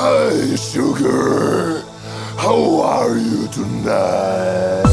Hi, sugar, how are you tonight?